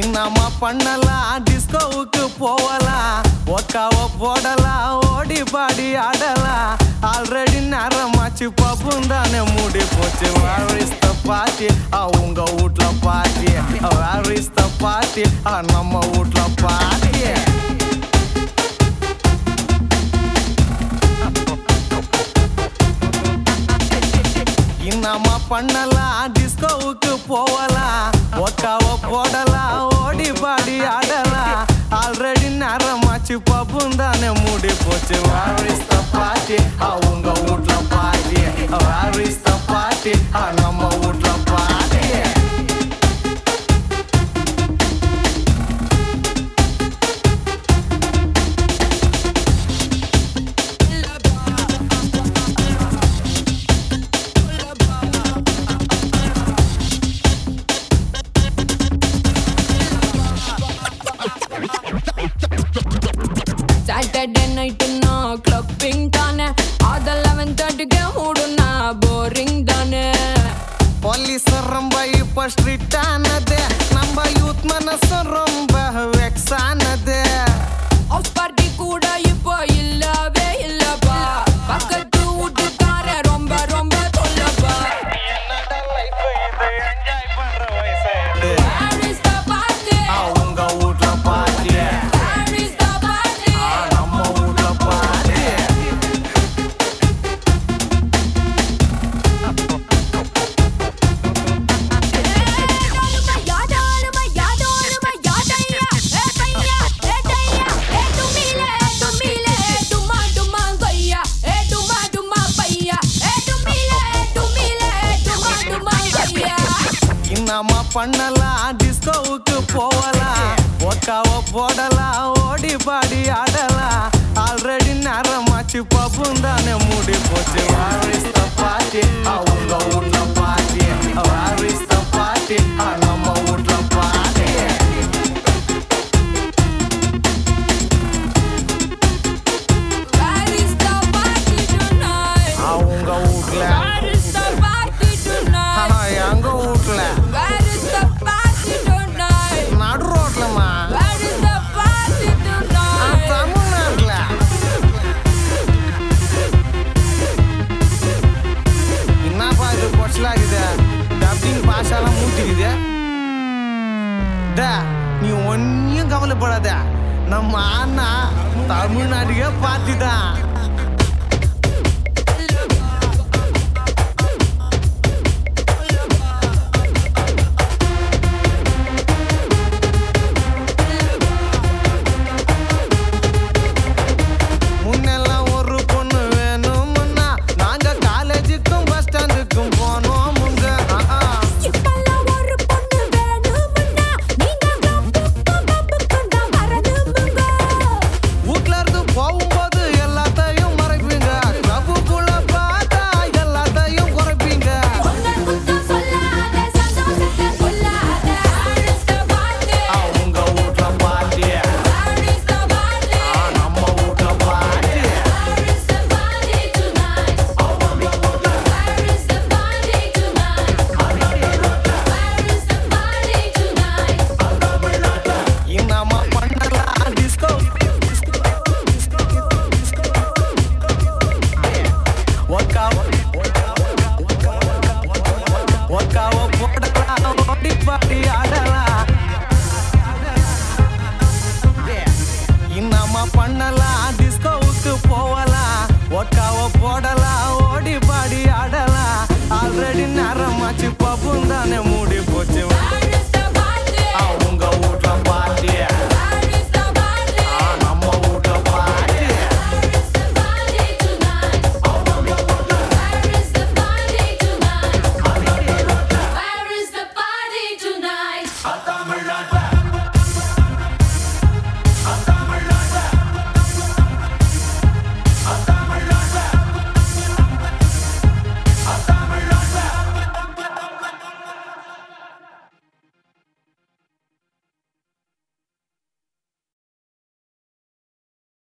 இன்னமா பண்ணலாம்? டிஸ்கோவுக்கு போகலாம் ஒக்காவ போடலாம். ஓடி பாடி ஆடலாம். ஆல்ரெடி நேரமாச்சு பப்பும் தானே மூடி போச்சு. வாரிஸ்த பாட்டி அவங்க வீட்ல பாட்டி வாரிஸ்த பாட்டி நம்ம வீட்ல பாட்டி இன்னமா பண்ணலாம் டிஸ்கோவுக்கு போகலாம் ஒக்காவ போடலாம் ஓடி பாடி ஆடலாம் ஆல்ரெடி நேரமாச்சு பப்பும் தானே மூடி போச்சு வாரிஸ்த பாட்டி அவங்க street இன்னமா பண்ணலாம். டிஸ்கோவுக்கு போகலாம் ஒக்காவ போடலாம். ஓடி பாடி ஆடலாம். ஆல்ரெடி நேரமாச்சு. பப்பும் தானே மூடி போச்சு. வாரிஸ்த பாட்டி அவங்க உன்ன பாட்டி வாரிஸ்த பாட்டி பாஷாலாம் நீ ஒன்னும் கவலைப்படாத. நம்ம அண்ணா தமிழ்நாட்டுக்கே பார்த்துதான்